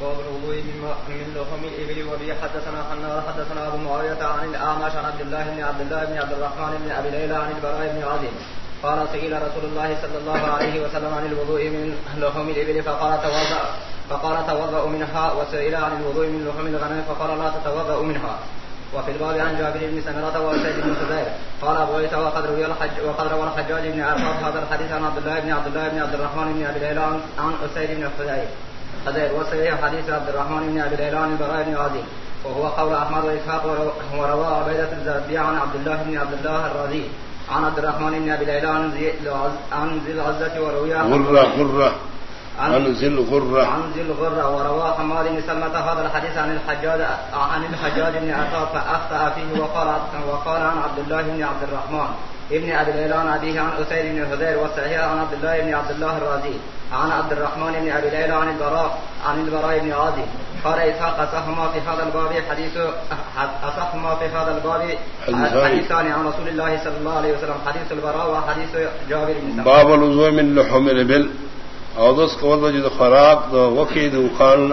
باب الوضوء من لحم الإبل وبه حدثنا حنا حدثنا أبو معاوية عن الأعمش عن عبد الله بن عبد الله بن عبد الرحمن بن أبي ليلى عن البراء بن عازم. قال سئل رسول الله صلى الله عليه وسلم عن الوضوء من لحم الإبل، فقال توضأ. فقال توضأ منها، وسئل عن الوضوء من لحم الغنم، فقال لا تتوضأ منها. وفي الباب عن جابر بن سمرة وسيد بن خزير قال أبو عيسى وقد روي الحج وقد روى الحجاج بن عرفات هذا الحديث عن عبد الله بن عبد الله بن عبد الرحمن بن أبي ليلى عن أسيد بن خزير خزير وصحيح حديث عبد الرحمن بن أبي عن البراء بن عازم وهو قول أحمد وإسحاق وروى عبيدة الزربي عن عبد الله بن عبد الله الرازي. عن عبد الرحمن بن أبي ليلى عن ذي العزة وروي غرة غرة. عن ذي الغرة. عن ذي الغرة وروى حماد بن سلمة هذا الحديث عن الحجاج عن الحجاج بن عطاء فأخطأ فيه وقال وقال عن عبد الله بن عبد الرحمن. ابن ليلى عن ابيه عن اسيد بن الهذير والصحيح عن عبد الله بن عبد الله الرازي عن عبد الرحمن بن ابي ليلى عن البراء عن البراء بن عازم قال اسحاق اصح ما في هذا الباب حديث ما في هذا الباب حديثان عن رسول الله صلى الله عليه وسلم حديث البراء وحديث جابر بن باب الوضوء من لحوم الابل. او دس کو جو خوراک دو وقی دو خان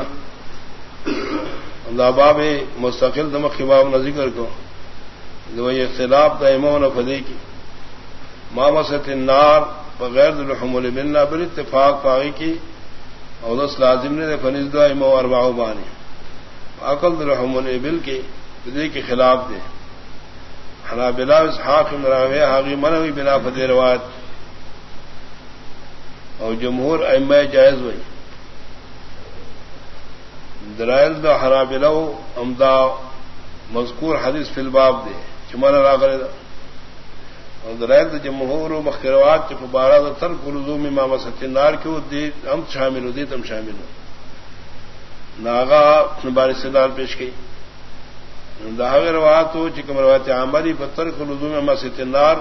دا باب مستقل دم خباب نہ ذکر کو یہ اختلاف دا امام فدی کی مامست النار بغیر الحم البلنا بال اتفاق پاگی کی۔ اور لازم نے فنز دو امام ارباؤ بانی۔ عقل الرحم البل کے کے خلاف دے۔ حنا بلا اسحاق مراوی حاغی منوی بنا فدی روایت۔ اور جمہور ام جائز ہوئی۔ درائل دا ہرا بلو امدا مذکور حدیث فی الباب دے۔ چمن راغر اور درائل دا جمہور و مخروات چپ بارہ دا ترک رضوم امام ستنار کیوں دی ہم شامل ہو دی تم شامل ہو۔ ناغا بارش سے دار پیش کی۔ داغ ہاں روات ہو چکم روایت عامری پر ترک رضوم امام ستنار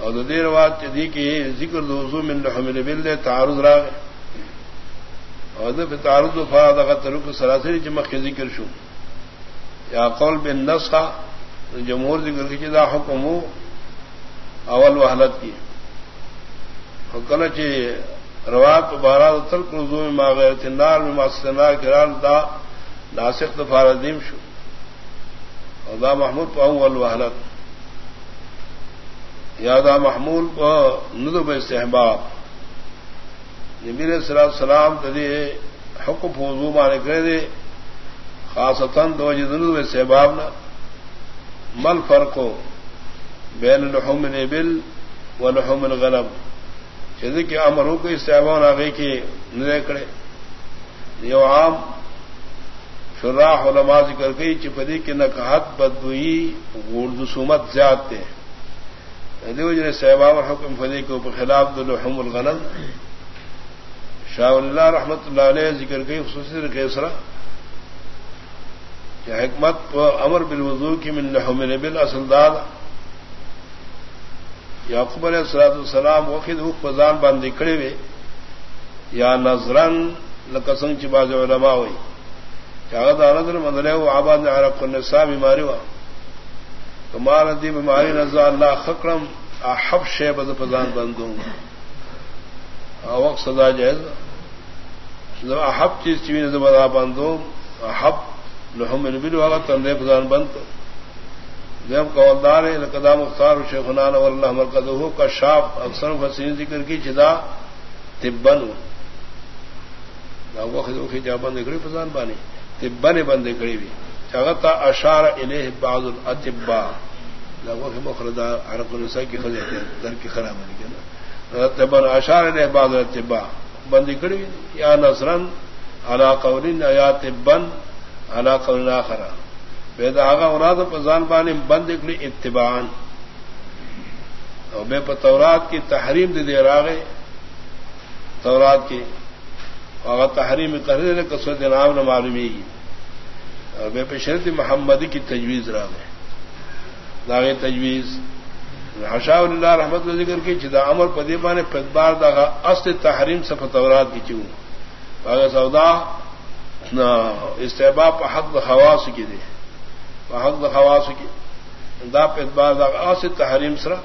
اور دیر بات دی کہ ذکر دوزو من لحم البل دے تعارض راغ۔ اور پھر تعارض فراد اگر ترک سراسری چمک کے ذکر شو۔ یا قول بن نسخہ، جمہور ذکر کی جدا حکم ہو۔ اول وحلت کی کل چی روات بارہ ترک رضو میں ما غیر تنار میں ماسنار کرار دا ناسخ دفار دیم شو۔ اور دا محمود پا اول و حالت وحلت یادا محمول ندب استحباب۔ نبیر صلاح السلام تدی حکم فوضو مانے کرے دے خاصتاً دو ندب استحباب نہ مل فرق ہو بین الحم نبل و لحم الغلب. چیز کے امروں کو استحباب آ گئی کہ ندے کرے. یو عام شراح علماء ذکر گئی چپدی کی نقحت بدوئی اردو سومت زیادہ دیو جن صحباب حکم فدی کو خلاف دلحم الغنم شاہ اللہ رحمت اللہ علیہ ذکر گئی خصوصی کیسرا کہ حکمت امر بالوضو کی من لحم بل اصل داد یعقوب علیہ السلاۃ السلام وقت حق فضان باندھ کھڑے ہوئے یا نظرن لکسنگ چباز علماء ہوئی چاہت آنندر مدلے وہ آباد نے عرب کو نسا بیماری ہوا کمال دی بیماری نظر اللہ خکرم احب شے بد فضان بندوں وقت سزا جائز احب چیز چیز بدا بندوں احب لحم نبی والا تندے فضان بند جب قوالدار ہے لقدا مختار شیخ نان اللہ مرکز کا شاپ اکثر حسین ذکر کی چدا تبن. جا بند کڑی فضان بانی. تبن بند کڑی بھی. چاہتا اشار انہیں بعض الاتبا مخردا عرب النساء کی خزے در کی خراب نہیں کیا تبن، اشار انہیں بعض الاتبا بندی کڑی یا نصرن علا قولن یا تبن علا قولن آخرا بے آغا مراد فضان بانی بند اکڑی اتبان اور بے پتورات کی تحریم دے دے راغے تورات کی اور تحریم کر دے کسوت نام نہ معلومی گی. اور بے پشرت محمدی کی تجویز را گئے تجویز حشا اللہ رحمت اللہ ذکر کی چدا امر پدیبا نے پدبار داغا اصل تحریم سے فتورات کی چوں باغ سودا استحباب حق خواص کی دے. حق خواص کی۔ دا پدبار داغا اصل تحریم سرا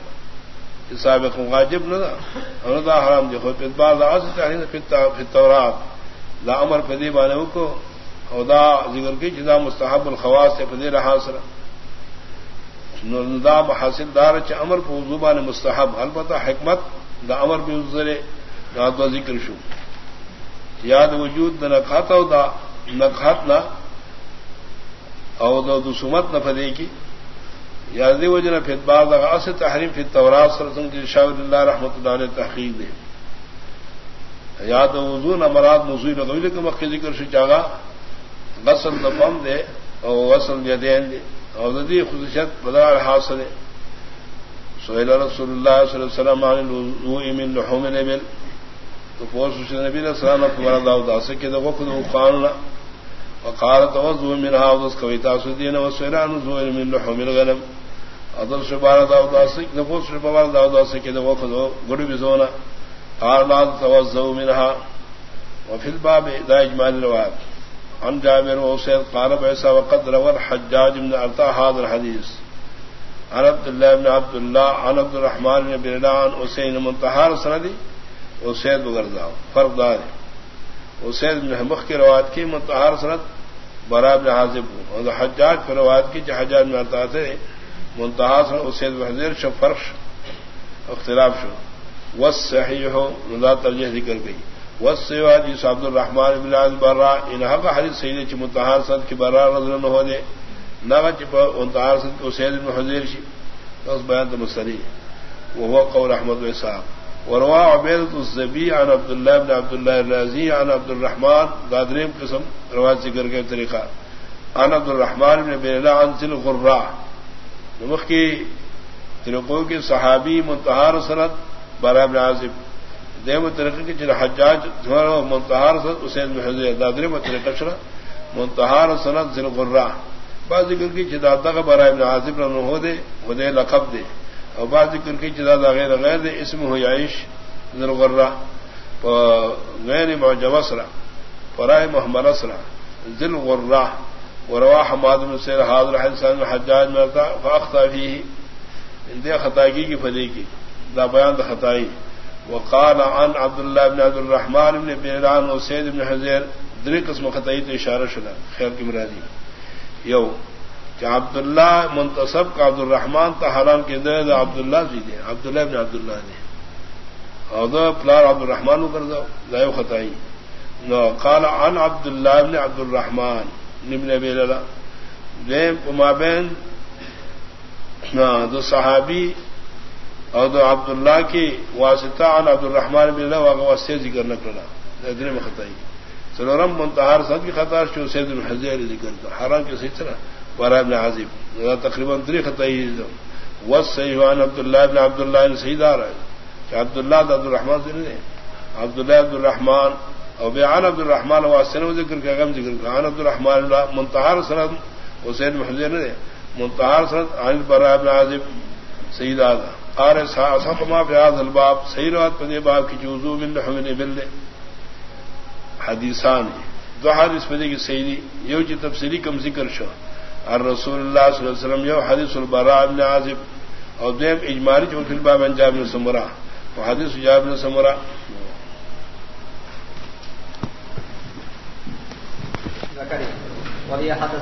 سابق واجب نہ دا۔ حرام دیکھو پدبار دا اصل تحریم فی التورات۔ دا امر پدی بانے کو، اور دا ذکر کی، جدا مستحب الخواس سے پدی رہا سر دا حاصل دار چ امر کو زبان مستحب۔ البتہ حکمت دا امر بھی ازرے دا دو ذکر شو۔ یاد وجود دا نہ کھاتا دا نہ کھاتنا او دو سمت نہ فدے کی یاد وجہ پھر بعد اصل تحریم پھر تورات سر سنگ شاہ اللہ رحمۃ اللہ نے تحقیق دے یاد وضو نہ مراد مزوی نہ کہ مکھ ذکر سے چاہا غسل نفم دے اور غسل یدین دے اور ندی خصوصیت بدار حاصل ہے سہیل رسول اللہ صلی اللہ علیہ وسلم عن الوضوء من لحوم الابل تو پوس نبی علیہ السلام کو مراد دا سکے دو وقت قانون وقال توضوا منها وذ كويتا سدين وسيران وضوء من لحوم الغنم. اضل شبار دا دا سک نفوس شبار دا دا سکے دو وقت گڑ بزونا قال لا توضوا منها. وفي الباب دا اجمال الرواب عن جابر وسيد قال بعيسى وقد روى الحجاج من ارتا هذا الحديث. عن عبد الله بن عبد الله، عن عبد الرحمن بن بلال حسين منتهى سندي وسيد بغردا فرق دار وسيد بن کی روایت کی منتهى سند برا بن حازب حجاج کی روایت کی حجاج میں ارتا تھے منتهى سند بن شو فرق اختلاف شو والصحيح نذا ترجیح ذکر گئی وسیوا جی عبد الرحمان بن برا انہا کا حدیث سید چ متحار صد کی برا نظر نہ ہو دے۔ نہ چ انتہار صد کو بن شی بس بیان تو مسری وهو قول احمد صاحب وروا عبید الزبی عن عبد الله بن عبد الله عن عبد الرحمن دادریم قسم روایت ذکر کے طریقہ۔ عن عبد الرحمن بن بیلا عن ذل غرا نمخ کی طریقوں کے صحابی منتہار سند برا بن عازب۔ دیو طریقے کی جن حجاج منتہار سنت حسین حضرت دادری میں طریقہ شرا منتہار سنت ذل غرا بعض ذکر کی جدادا کا برائے ابن عاصف نہ ہو دے وہ دے لقب دے اور بعض ذکر کی جدادا غیر غیر دے اسم ہو عائش ذل غرا غیر معجوسرا فرائے محمد اسرا ذل غرا وروا حماد بن سیر، حاضر حسن حجاج مرتا فاختا فيه اندے خطائی کی فلی کی دا بیان دا خطائی. وقال عن عبد الله بن عبد الرحمن بن بيران وسيد بن حزير دري قسم خطيت اشاره شدا خیر کی مرادی یو کہ عبد الله منتصب کا عبد الرحمن تا حرام کے دے عبد الله جی دے عبد الله بن عبد الله دے اور پلار عبد الرحمن کر دو لا خطائی۔ نو، قال عن عبد الله بن عبد الرحمن ابن ابي لالا۔ دے ما بین دو صحابی اور دو عبد اللہ کی واسطہ عن عبد الرحمان بن اللہ واقع واسطے ذکر نہ کرنا ادھر میں خطائی۔ سلورم منتہار سد کی خطار شو سید الحزیر ذکر حرام کے صحیح طرح بارہ ابن عازب تقریباً دری خطائی وس صحیحان عبد اللہ ابن عبد اللہ نے صحیح دار ہے کہ عبد اللہ عبد الرحمان سے نہیں عبد اللہ عبد الرحمان اور بیان عبد الرحمان واسطے ذکر کیا غم ذکر کر عن عبد الرحمان منتہار سند حسین حزیر نے منتہار سند عن برا ابن عازب صحیح دار قال ما في هذا الباب. سيرات پدے باب کی جوزو من لحم الابل حدیثان دو حدیث پدے کی سیدی یو چی تفسیری کم ذکر شو. الرسول اللہ صلی اللہ علیہ وسلم یو حدیث البراء بن عازب، اور دیم اجماری جو فی الباب ان جابر سمرا وہ حدیث جابر سمرا۔ وهي حدث